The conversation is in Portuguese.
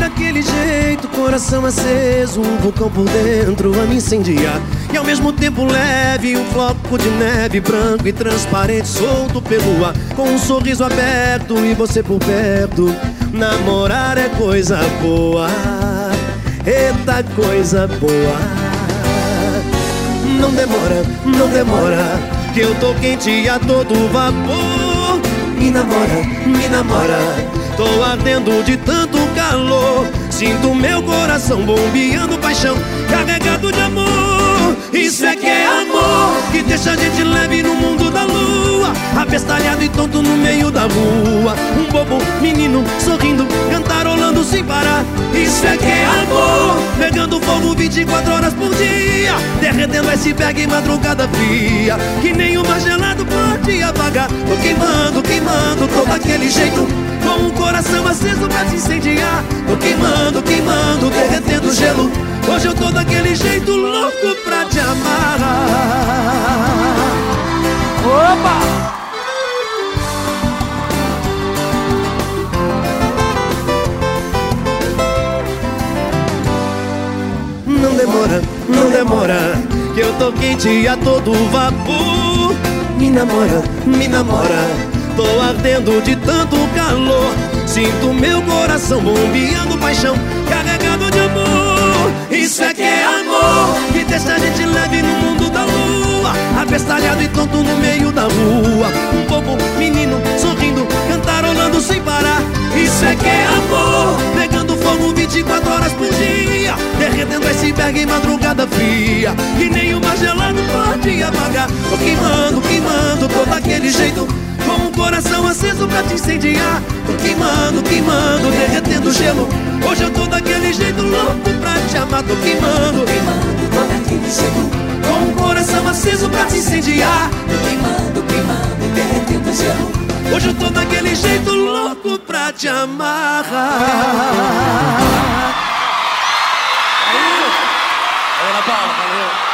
daquele jeito, coração aceso, um vulcão por dentro a me incendiar. E ao mesmo tempo leve, um floco de neve branco e transparente solto pelo ar. Com um sorriso aberto e você por perto. Namorar é coisa boa, eita coisa boa. Não demora, não demora, que eu tô quente a todo vapor. Me namora, me namora. Tô ardendo de tanto calor. Sinto meu coração bombeando paixão. Carregado de amor Isso é que é amor. Que deixa a gente leve no mundo da lua. Abestalhado e tonto no meio da rua. Um bobo menino sorrindo Cantarolando sem parar. Isso é que é amor. Pegando fogo 24 horas por dia Derretendo iceberg em madrugada fria. Que mar gelado pode apagar. Tô queimando, queimando Tô daquele jeito. Com o coração aceso pra te incendiar. Tô queimando, queimando, derretendo gelo. Hoje eu tô daquele jeito louco pra te amar. Opa! Demora, não demora Que eu tô quente a todo vapor. Me namora, me namora Tô ardendo de tanto calor. Sinto meu coração bombeando paixão Carregado de amor. Isso é que é amor Que deixa a gente leve no mundo da lua. Abestalhado e tonto no meio da rua Um bobo menino sorrindo Cantarolando sem parar. Isso é que é 24 horas por dia Derretendo iceberg em madrugada fria. O mar gelado pode apagar Tô queimando, queimando, tô daquele jeito. Com o coração aceso pra te incendiar Tô queimando, queimando, derretendo gelo. Hoje eu tô daquele jeito louco pra te amar Tô queimando, queimando, tô daquele jeito. Com o coração aceso pra te incendiar Tô queimando, queimando, derretendo gelo. Hoje eu tô daquele jeito louco pra te amar Ana valeu